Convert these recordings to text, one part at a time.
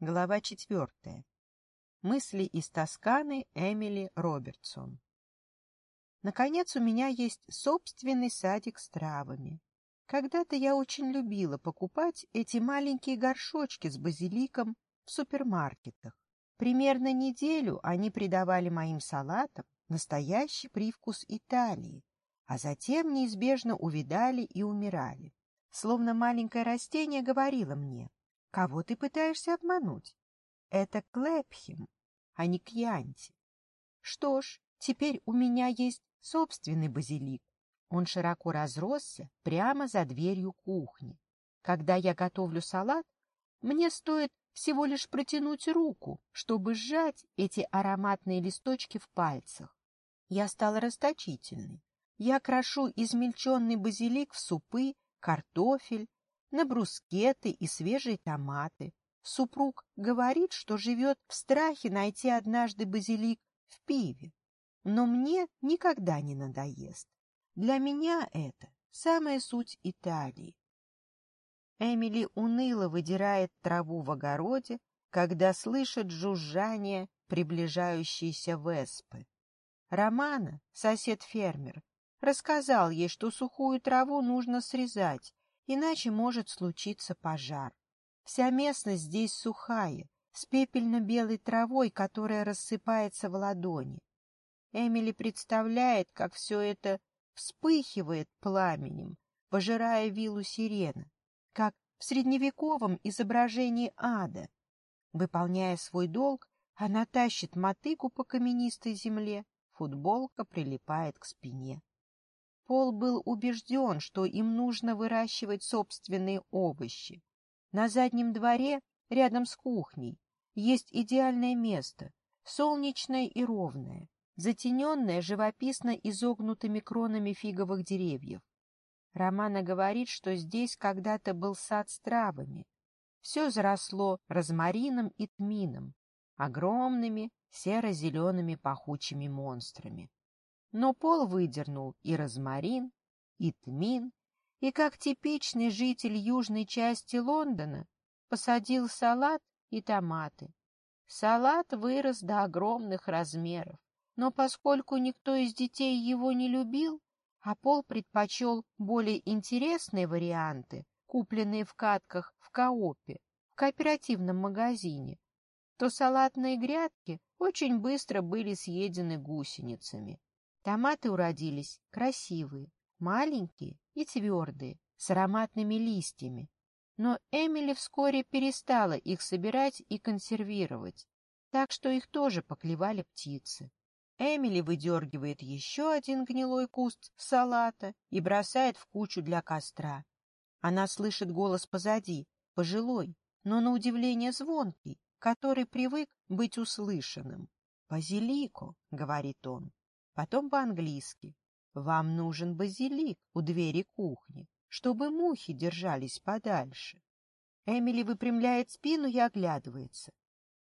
Глава четвертая. Мысли из Тосканы Эмили Робертсон. Наконец, у меня есть собственный садик с травами. Когда-то я очень любила покупать эти маленькие горшочки с базиликом в супермаркетах. Примерно неделю они придавали моим салатам настоящий привкус Италии, а затем неизбежно увидали и умирали. Словно маленькое растение говорило мне — Кого ты пытаешься обмануть? Это Клэпхим, а не Кьянти. Что ж, теперь у меня есть собственный базилик. Он широко разросся прямо за дверью кухни. Когда я готовлю салат, мне стоит всего лишь протянуть руку, чтобы сжать эти ароматные листочки в пальцах. Я стала расточительной. Я крошу измельченный базилик в супы, картофель, на брускеты и свежие томаты. Супруг говорит, что живет в страхе найти однажды базилик в пиве. Но мне никогда не надоест. Для меня это самая суть Италии. Эмили уныло выдирает траву в огороде, когда слышит жужжание приближающейся веспы. Романа, сосед-фермер, рассказал ей, что сухую траву нужно срезать, иначе может случиться пожар. Вся местность здесь сухая, с пепельно-белой травой, которая рассыпается в ладони. Эмили представляет, как все это вспыхивает пламенем, пожирая виллу сирена, как в средневековом изображении ада. Выполняя свой долг, она тащит мотыгу по каменистой земле, футболка прилипает к спине. Пол был убежден, что им нужно выращивать собственные овощи. На заднем дворе, рядом с кухней, есть идеальное место, солнечное и ровное, затененное живописно изогнутыми кронами фиговых деревьев. Романа говорит, что здесь когда-то был сад с травами. Все заросло розмарином и тмином, огромными серо-зелеными пахучими монстрами но пол выдернул и розмарин, и тмин, и, как типичный житель южной части Лондона, посадил салат и томаты. Салат вырос до огромных размеров, но поскольку никто из детей его не любил, а Пол предпочел более интересные варианты, купленные в катках в Коопе, в кооперативном магазине, то салатные грядки очень быстро были съедены гусеницами. Томаты уродились красивые, маленькие и твердые, с ароматными листьями. Но Эмили вскоре перестала их собирать и консервировать, так что их тоже поклевали птицы. Эмили выдергивает еще один гнилой куст салата и бросает в кучу для костра. Она слышит голос позади, пожилой, но на удивление звонкий, который привык быть услышанным. «Базилико», — говорит он, потом по-английски. Вам нужен базилик у двери кухни, чтобы мухи держались подальше. Эмили выпрямляет спину и оглядывается.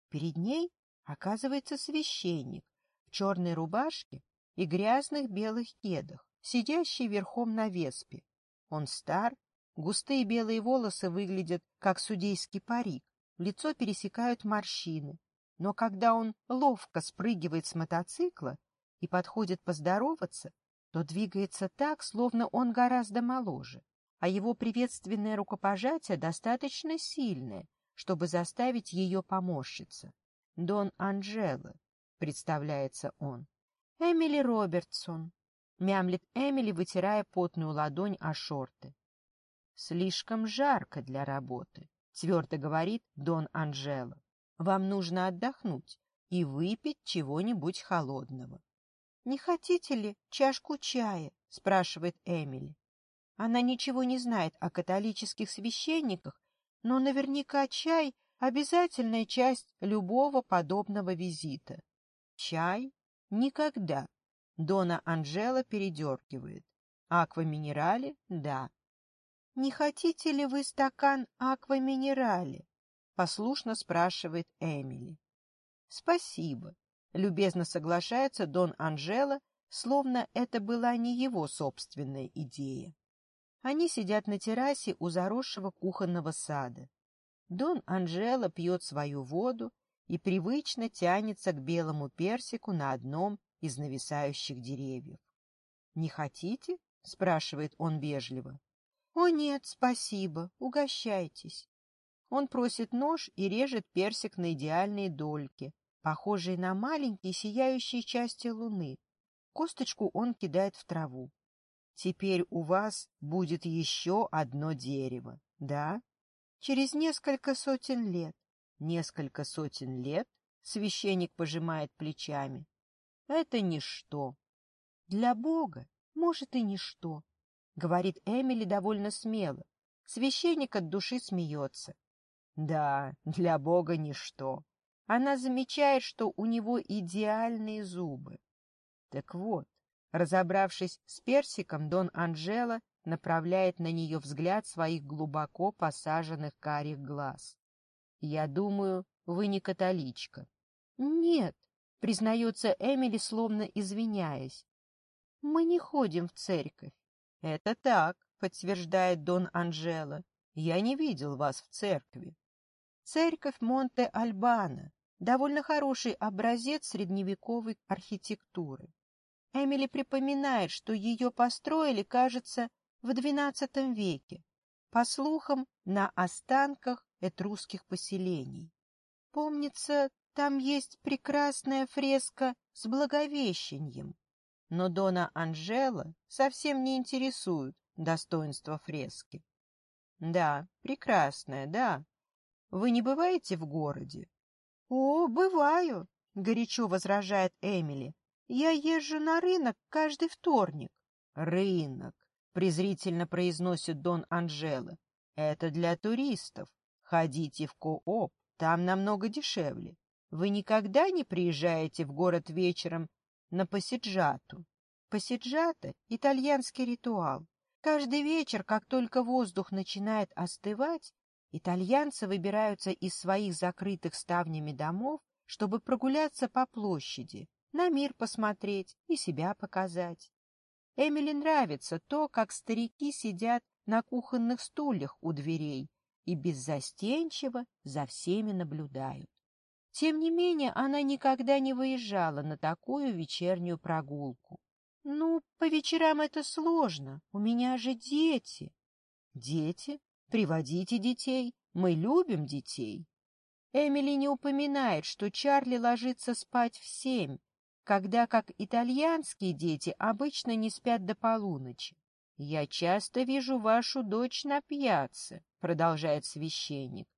Перед ней оказывается священник в черной рубашке и грязных белых кедах, сидящий верхом на веспе. Он стар, густые белые волосы выглядят, как судейский парик, лицо пересекают морщины. Но когда он ловко спрыгивает с мотоцикла и подходит поздороваться, то двигается так, словно он гораздо моложе, а его приветственное рукопожатие достаточно сильное, чтобы заставить ее поморщиться. «Дон Анджело», — представляется он. «Эмили Робертсон», — Мямлит Эмили, вытирая потную ладонь о шорты. «Слишком жарко для работы», — твердо говорит Дон Анджело. «Вам нужно отдохнуть и выпить чего-нибудь холодного». «Не хотите ли чашку чая?» — спрашивает Эмили. Она ничего не знает о католических священниках, но наверняка чай — обязательная часть любого подобного визита. Чай? Никогда. Дона Анжела передергивает. Акваминерали? Да. «Не хотите ли вы стакан акваминерали?» — послушно спрашивает Эмили. «Спасибо. Любезно соглашается Дон Анжела, словно это была не его собственная идея. Они сидят на террасе у заросшего кухонного сада. Дон Анжела пьет свою воду и привычно тянется к белому персику на одном из нависающих деревьев. «Не хотите?» — спрашивает он вежливо. «О нет, спасибо, угощайтесь». Он просит нож и режет персик на идеальные дольки, похожий на маленькие сияющие части луны. Косточку он кидает в траву. Теперь у вас будет еще одно дерево, да? Через несколько сотен лет. Несколько сотен лет? Священник пожимает плечами. Это ничто. Для Бога, может, и ничто, говорит Эмили довольно смело. Священник от души смеется. Да, для Бога ничто. Она замечает, что у него идеальные зубы. Так вот, разобравшись с персиком, Дон Анжела направляет на нее взгляд своих глубоко посаженных карих глаз. «Я думаю, вы не католичка». «Нет», — признается Эмили, словно извиняясь. «Мы не ходим в церковь». «Это так», — подтверждает Дон Анжела. «Я не видел вас в церкви». «Церковь Монте-Альбана», довольно хороший образец средневековой архитектуры. Эмили припоминает, что ее построили, кажется, в XII веке, по слухам, на останках этрусских поселений. Помнится, там есть прекрасная фреска с Благовещением, но Дона Анжела совсем не интересует достоинства фрески. Да, прекрасная, да. Вы не бываете в городе? «О, бываю!» — горячо возражает Эмили. «Я езжу на рынок каждый вторник». «Рынок!» — презрительно произносит Дон Анжела. «Это для туристов. Ходите в Кооп, там намного дешевле. Вы никогда не приезжаете в город вечером на Пассиджату?» Пассиджата — итальянский ритуал. Каждый вечер, как только воздух начинает остывать, Итальянцы выбираются из своих закрытых ставнями домов, чтобы прогуляться по площади, на мир посмотреть и себя показать. Эмили нравится то, как старики сидят на кухонных стульях у дверей и беззастенчиво за всеми наблюдают. Тем не менее, она никогда не выезжала на такую вечернюю прогулку. «Ну, по вечерам это сложно, у меня же дети». «Дети?» Приводите детей, мы любим детей. Эмили не упоминает, что Чарли ложится спать в семь, когда, как итальянские дети, обычно не спят до полуночи. «Я часто вижу вашу дочь на пьяце», — продолжает священник.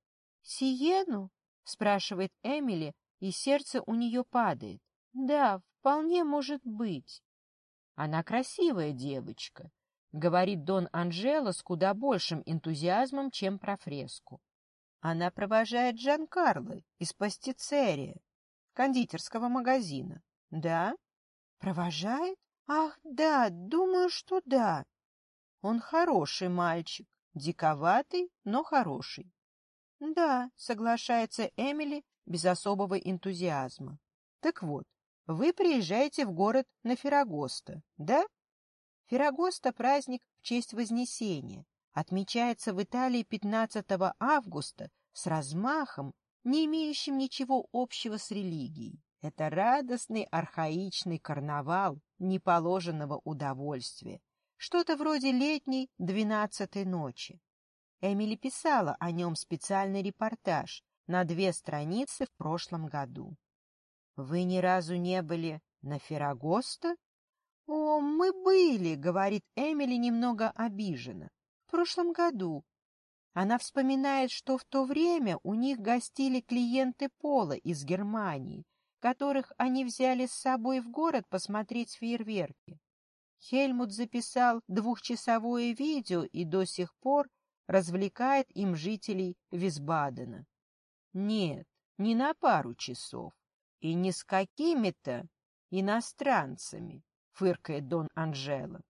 «Сиену?» — спрашивает Эмили, и сердце у нее падает. «Да, вполне может быть». Она красивая девочка, говорит Дон Анжела с куда большим энтузиазмом, чем про фреску. Она провожает Джан Карло из пастицерия, кондитерского магазина. Да? Провожает? Ах, да, думаю, что да. Он хороший мальчик, диковатый, но хороший. Да, соглашается Эмили без особого энтузиазма. Так вот, вы приезжаете в город на Феррагоста, да? Пирогоста – праздник в честь Вознесения. Отмечается в Италии 15 августа с размахом, не имеющим ничего общего с религией. Это радостный архаичный карнавал неположенного удовольствия. Что-то вроде летней двенадцатой ночи. Эмили писала о нем специальный репортаж на две страницы в прошлом году. «Вы ни разу не были на Феррагоста?» «О, мы были», — говорит Эмили немного обиженно. «В прошлом году». Она вспоминает, что в то время у них гостили клиенты Пола из Германии, которых они взяли с собой в город посмотреть фейерверки. Хельмут записал двухчасовое видео и до сих пор развлекает им жителей Висбадена. Нет, не на пару часов и не с какими-то иностранцами фыркает Дон Анжела.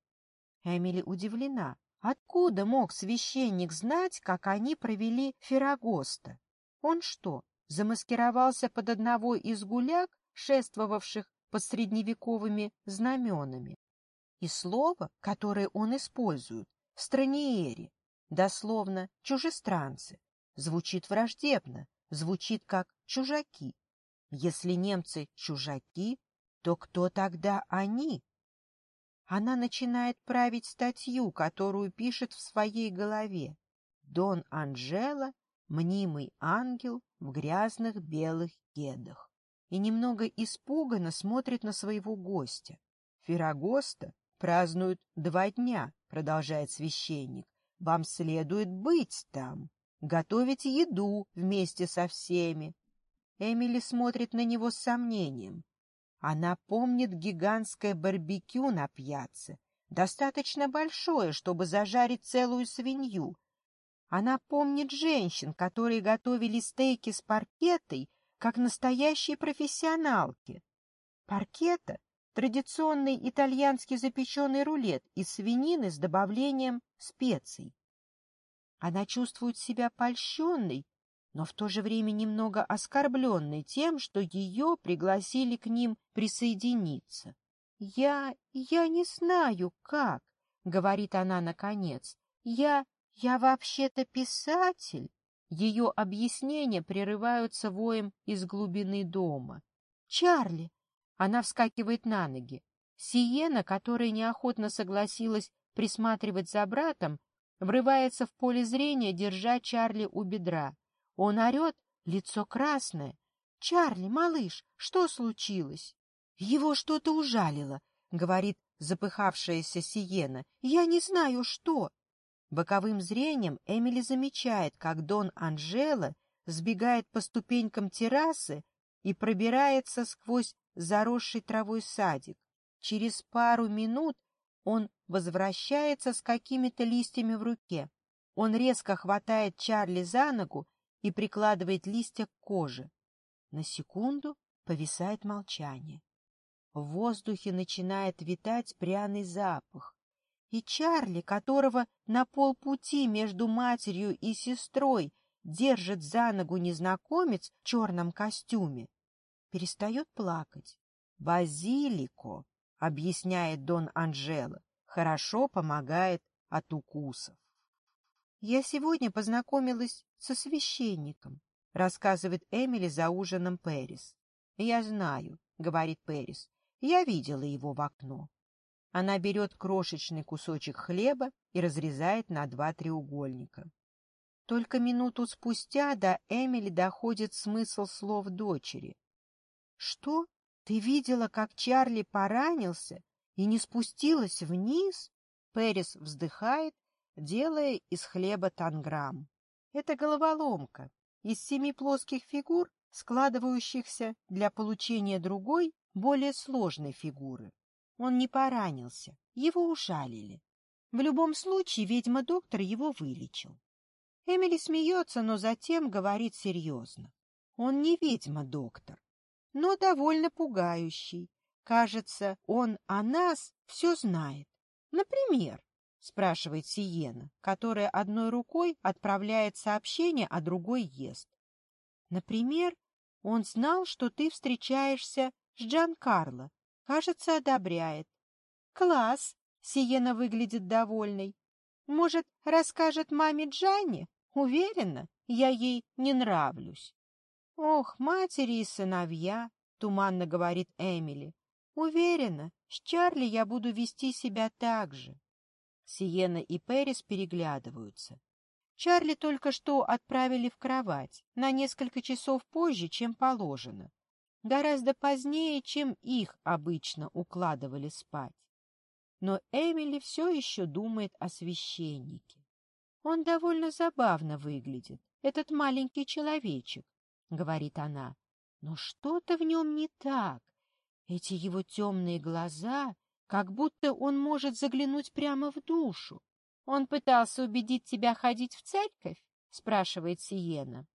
Эмили удивлена. Откуда мог священник знать, как они провели Феррагоста? Он что, замаскировался под одного из гуляк, шествовавших под средневековыми знаменами? И слово, которое он использует, «страниери», дословно «чужестранцы», звучит враждебно, звучит как «чужаки». Если немцы «чужаки», то кто тогда они? Она начинает править статью, которую пишет в своей голове. Дон Анжела — мнимый ангел в грязных белых кедах. И немного испуганно смотрит на своего гостя. Феррагоста празднуют два дня, продолжает священник. Вам следует быть там, готовить еду вместе со всеми. Эмили смотрит на него с сомнением. Она помнит гигантское барбекю на пьяце, достаточно большое, чтобы зажарить целую свинью. Она помнит женщин, которые готовили стейки с паркетой, как настоящие профессионалки. Паркета — традиционный итальянский запеченный рулет из свинины с добавлением специй. Она чувствует себя польщенной но в то же время немного оскорбленной тем, что ее пригласили к ним присоединиться. «Я... я не знаю, как», — говорит она наконец. «Я... я вообще-то писатель». Ее объяснения прерываются воем из глубины дома. «Чарли!» Она вскакивает на ноги. Сиена, которая неохотно согласилась присматривать за братом, врывается в поле зрения, держа Чарли у бедра. Он орет, лицо красное. «Чарли, малыш, что случилось?» «Его что-то ужалило», — говорит запыхавшаяся Сиена. «Я не знаю, что». Боковым зрением Эмили замечает, как Дон Анжела сбегает по ступенькам террасы и пробирается сквозь заросший травой садик. Через пару минут он возвращается с какими-то листьями в руке. Он резко хватает Чарли за ногу и прикладывает листья к коже. На секунду повисает молчание. В воздухе начинает витать пряный запах. И Чарли, которого на полпути между матерью и сестрой держит за ногу незнакомец в черном костюме, перестает плакать. «Базилико», — объясняет Дон Анжело, — «хорошо помогает от укусов». «Я сегодня познакомилась со священником», — рассказывает Эмили за ужином Пэрис. «Я знаю», — говорит Пэрис. «Я видела его в окно». Она берет крошечный кусочек хлеба и разрезает на два треугольника. Только минуту спустя до Эмили доходит смысл слов дочери. «Что? Ты видела, как Чарли поранился и не спустилась вниз?» Пэрис вздыхает делая из хлеба танграм. Это головоломка из семи плоских фигур, складывающихся для получения другой, более сложной фигуры. Он не поранился, его ужалили. В любом случае ведьма-доктор его вылечил. Эмили смеется, но затем говорит серьезно. Он не ведьма-доктор, но довольно пугающий. Кажется, он о нас все знает. Например, спрашивает Сиена, которая одной рукой отправляет сообщение, а другой ест. Например, он знал, что ты встречаешься с Джан Карло. Кажется, одобряет. Класс! Сиена выглядит довольной. Может, расскажет маме Джане? Уверена, я ей не нравлюсь. Ох, матери и сыновья, туманно говорит Эмили. Уверена, с Чарли я буду вести себя так же. Сиена и Перис переглядываются. Чарли только что отправили в кровать, на несколько часов позже, чем положено. Гораздо позднее, чем их обычно укладывали спать. Но Эмили все еще думает о священнике. Он довольно забавно выглядит, этот маленький человечек, — говорит она. Но что-то в нем не так. Эти его темные глаза как будто он может заглянуть прямо в душу. Он пытался убедить тебя ходить в церковь? — спрашивает Сиена.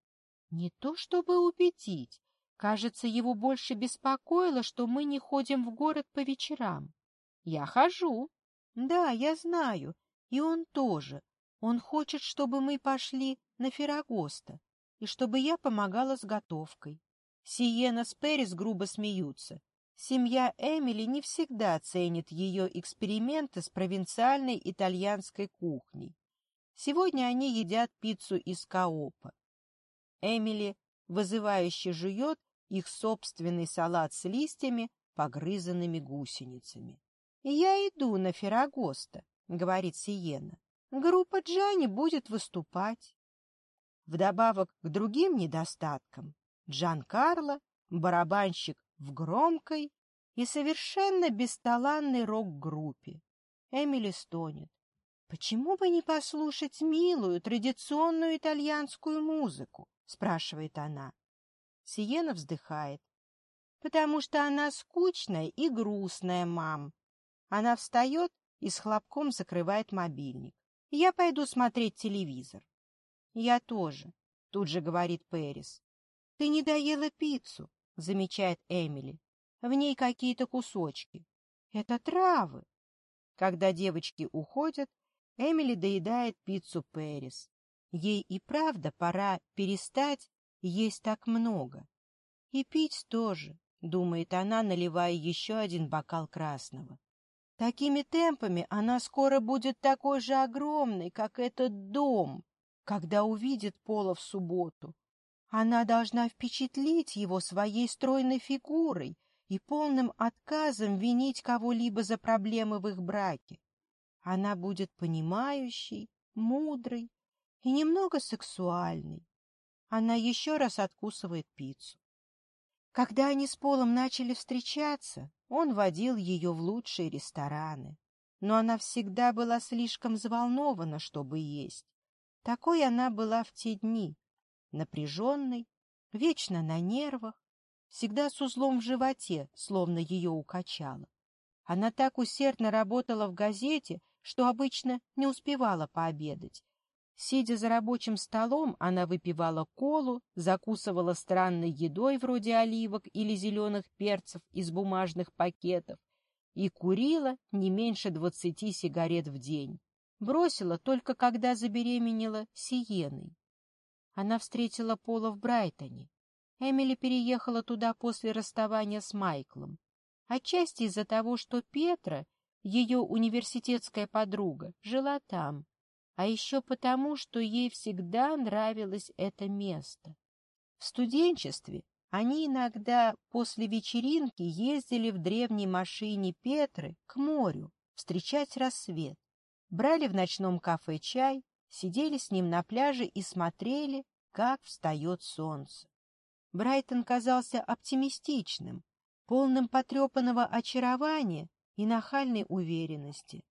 Не то чтобы убедить. Кажется, его больше беспокоило, что мы не ходим в город по вечерам. Я хожу. Да, я знаю. И он тоже. Он хочет, чтобы мы пошли на Феррагоста и чтобы я помогала с готовкой. Сиена с Перес грубо смеются. Семья Эмили не всегда ценит ее эксперименты с провинциальной итальянской кухней. Сегодня они едят пиццу из Каопа. Эмили вызывающе жует их собственный салат с листьями, погрызанными гусеницами. «Я иду на Феррагоста», — говорит Сиена. «Группа Джани будет выступать». Вдобавок к другим недостаткам, Джан Карло, барабанщик в громкой и совершенно бесталанной рок-группе. Эмили стонет. «Почему бы не послушать милую традиционную итальянскую музыку?» — спрашивает она. Сиена вздыхает. «Потому что она скучная и грустная, мам». Она встает и с хлопком закрывает мобильник. «Я пойду смотреть телевизор». «Я тоже», — тут же говорит Перис. «Ты не доела пиццу замечает Эмили. В ней какие-то кусочки. Это травы. Когда девочки уходят, Эмили доедает пиццу Перис. Ей и правда пора перестать есть так много. И пить тоже, думает она, наливая еще один бокал красного. Такими темпами она скоро будет такой же огромной, как этот дом, когда увидит Пола в субботу. Она должна впечатлить его своей стройной фигурой и полным отказом винить кого-либо за проблемы в их браке. Она будет понимающей, мудрой и немного сексуальной. Она еще раз откусывает пиццу. Когда они с Полом начали встречаться, он водил ее в лучшие рестораны. Но она всегда была слишком взволнована, чтобы есть. Такой она была в те дни, напряженной, вечно на нервах, всегда с узлом в животе, словно ее укачало. Она так усердно работала в газете, что обычно не успевала пообедать. Сидя за рабочим столом, она выпивала колу, закусывала странной едой вроде оливок или зеленых перцев из бумажных пакетов и курила не меньше двадцати сигарет в день. Бросила только когда забеременела Сиеной. Она встретила Пола в Брайтоне. Эмили переехала туда после расставания с Майклом. Отчасти из-за того, что Петра, ее университетская подруга, жила там. А еще потому, что ей всегда нравилось это место. В студенчестве они иногда после вечеринки ездили в древней машине Петры к морю встречать рассвет. Брали в ночном кафе чай, сидели с ним на пляже и смотрели, как встает солнце. Брайтон казался оптимистичным, полным потрепанного очарования и нахальной уверенности.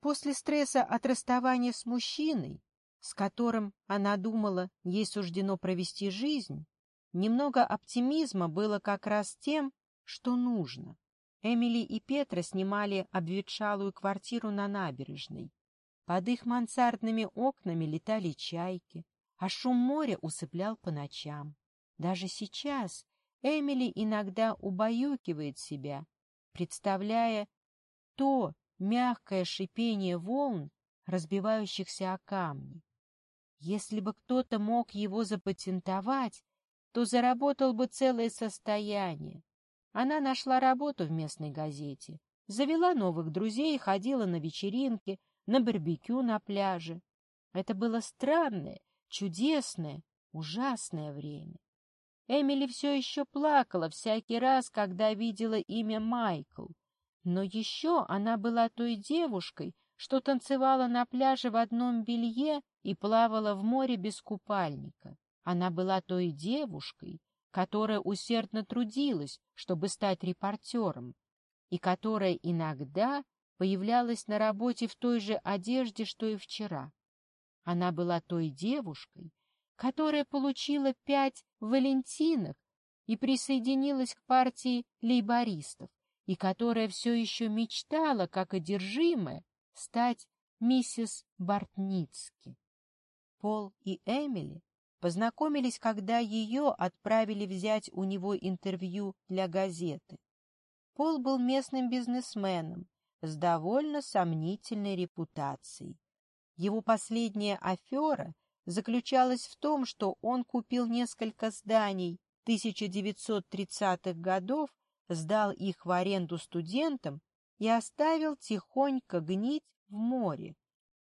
После стресса от расставания с мужчиной, с которым она думала, ей суждено провести жизнь, немного оптимизма было как раз тем, что нужно. Эмили и Петра снимали обветшалую квартиру на набережной. Под их мансардными окнами летали чайки а шум моря усыплял по ночам. Даже сейчас Эмили иногда убаюкивает себя, представляя то мягкое шипение волн, разбивающихся о камни. Если бы кто-то мог его запатентовать, то заработал бы целое состояние. Она нашла работу в местной газете, завела новых друзей, ходила на вечеринки, на барбекю на пляже. Это было странное чудесное, ужасное время. Эмили все еще плакала всякий раз, когда видела имя Майкл. Но еще она была той девушкой, что танцевала на пляже в одном белье и плавала в море без купальника. Она была той девушкой, которая усердно трудилась, чтобы стать репортером, и которая иногда появлялась на работе в той же одежде, что и вчера. Она была той девушкой, которая получила пять валентинок и присоединилась к партии лейбористов, и которая все еще мечтала, как одержимая, стать миссис Бортницки. Пол и Эмили познакомились, когда ее отправили взять у него интервью для газеты. Пол был местным бизнесменом с довольно сомнительной репутацией его последняя афера заключалась в том, что он купил несколько зданий 1930-х годов, сдал их в аренду студентам и оставил тихонько гнить в море.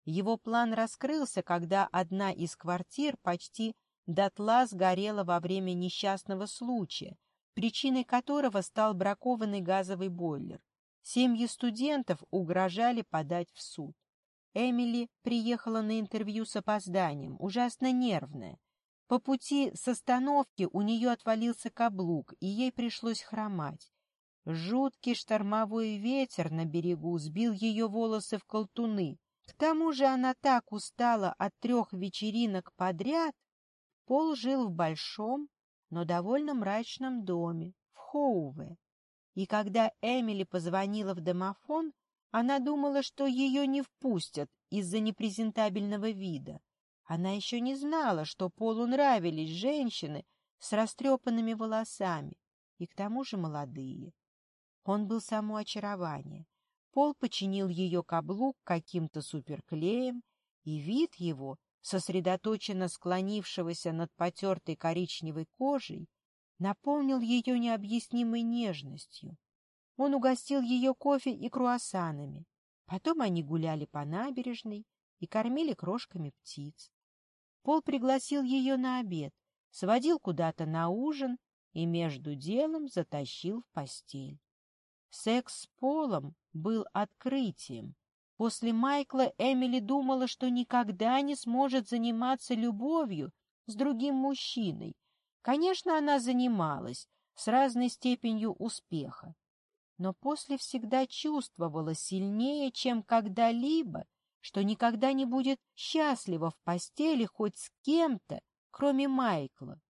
Его план раскрылся, когда одна из квартир почти дотла сгорела во время несчастного случая, причиной которого стал бракованный газовый бойлер. Семьи студентов угрожали подать в суд. Эмили приехала на интервью с опозданием, ужасно нервная. По пути с остановки у нее отвалился каблук, и ей пришлось хромать. Жуткий штормовой ветер на берегу сбил ее волосы в колтуны. К тому же она так устала от трех вечеринок подряд. Пол жил в большом, но довольно мрачном доме, в Хоуве. И когда Эмили позвонила в домофон, она думала, что ее не впустят из-за непрезентабельного вида. Она еще не знала, что Полу нравились женщины с растрепанными волосами, и к тому же молодые. Он был само очарование. Пол починил ее каблук каким-то суперклеем, и вид его, сосредоточенно склонившегося над потертой коричневой кожей, наполнил ее необъяснимой нежностью. Он угостил ее кофе и круассанами. Потом они гуляли по набережной и кормили крошками птиц. Пол пригласил ее на обед, сводил куда-то на ужин и между делом затащил в постель. Секс с Полом был открытием. После Майкла Эмили думала, что никогда не сможет заниматься любовью с другим мужчиной. Конечно, она занималась, с разной степенью успеха но после всегда чувствовала сильнее, чем когда-либо, что никогда не будет счастлива в постели хоть с кем-то, кроме Майкла.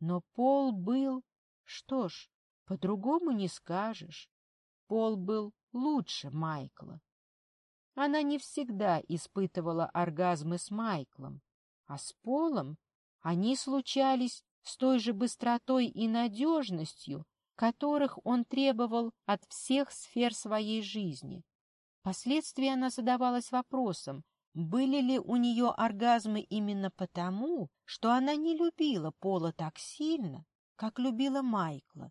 Но Пол был... Что ж, по-другому не скажешь. Пол был лучше Майкла. Она не всегда испытывала оргазмы с Майклом, а с Полом они случались с той же быстротой и надежностью, которых он требовал от всех сфер своей жизни. Впоследствии она задавалась вопросом, были ли у нее оргазмы именно потому, что она не любила Пола так сильно, как любила Майкла.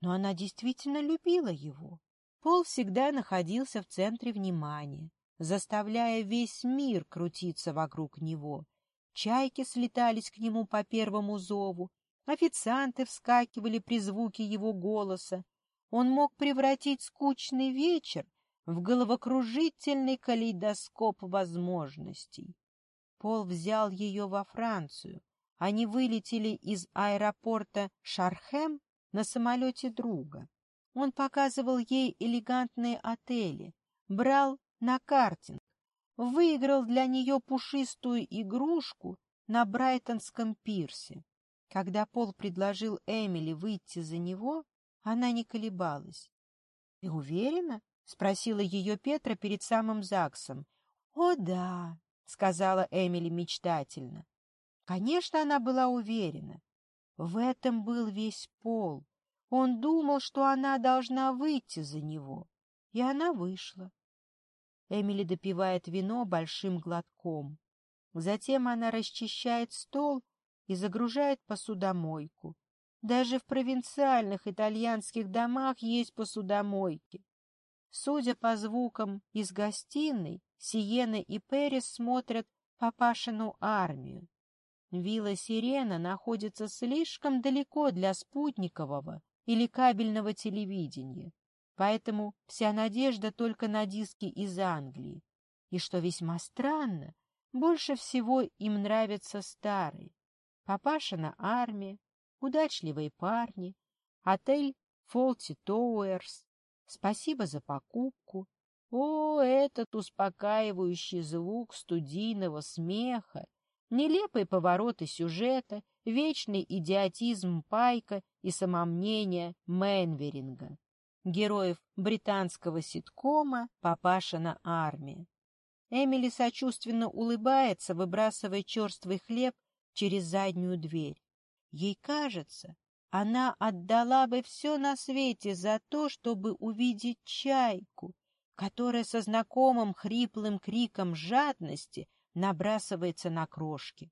Но она действительно любила его. Пол всегда находился в центре внимания, заставляя весь мир крутиться вокруг него. Чайки слетались к нему по первому зову, Официанты вскакивали при звуке его голоса. Он мог превратить скучный вечер в головокружительный калейдоскоп возможностей. Пол взял ее во Францию. Они вылетели из аэропорта Шархем на самолете друга. Он показывал ей элегантные отели, брал на картинг, выиграл для нее пушистую игрушку на Брайтонском пирсе. Когда Пол предложил Эмили выйти за него, она не колебалась. — Ты уверена? — спросила ее Петра перед самым Заксом. — О, да, — сказала Эмили мечтательно. Конечно, она была уверена. В этом был весь Пол. Он думал, что она должна выйти за него. И она вышла. Эмили допивает вино большим глотком. Затем она расчищает стол и загружает посудомойку. Даже в провинциальных итальянских домах есть посудомойки. Судя по звукам из гостиной, Сиена и Перес смотрят папашину армию. Вилла Сирена находится слишком далеко для спутникового или кабельного телевидения, поэтому вся надежда только на диски из Англии. И что весьма странно, больше всего им нравятся старые. Папаша на армии, удачливые парни, отель Фолти Тоуэрс, спасибо за покупку. О, этот успокаивающий звук студийного смеха, нелепые повороты сюжета, вечный идиотизм Пайка и самомнение Мэнверинга, героев британского ситкома Папаша на армии. Эмили сочувственно улыбается, выбрасывая черствый хлеб через заднюю дверь. Ей кажется, она отдала бы все на свете за то, чтобы увидеть чайку, которая со знакомым хриплым криком жадности набрасывается на крошки.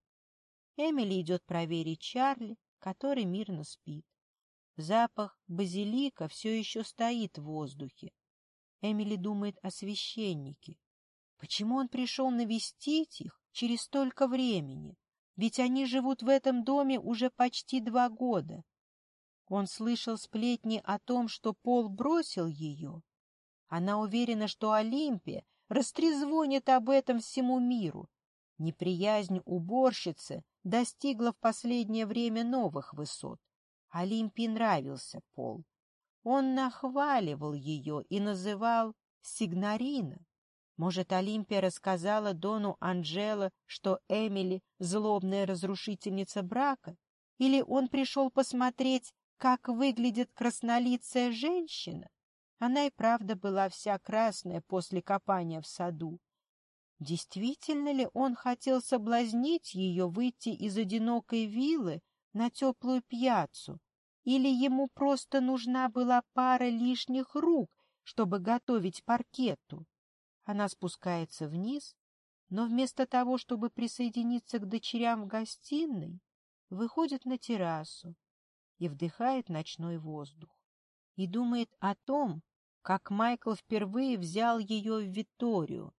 Эмили идет проверить Чарли, который мирно спит. Запах базилика все еще стоит в воздухе. Эмили думает о священнике. Почему он пришел навестить их через столько времени? Ведь они живут в этом доме уже почти два года. Он слышал сплетни о том, что Пол бросил ее. Она уверена, что Олимпия растрезвонит об этом всему миру. Неприязнь уборщицы достигла в последнее время новых высот. Олимпии нравился Пол. Он нахваливал ее и называл Сигнарина. Может, Олимпия рассказала Дону Анжела, что Эмили — злобная разрушительница брака? Или он пришел посмотреть, как выглядит краснолицая женщина? Она и правда была вся красная после копания в саду. Действительно ли он хотел соблазнить ее выйти из одинокой виллы на теплую пьяцу? Или ему просто нужна была пара лишних рук, чтобы готовить паркету? Она спускается вниз, но вместо того, чтобы присоединиться к дочерям в гостиной, выходит на террасу и вдыхает ночной воздух. И думает о том, как Майкл впервые взял ее в Виторию,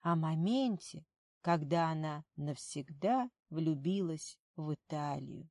о моменте, когда она навсегда влюбилась в Италию.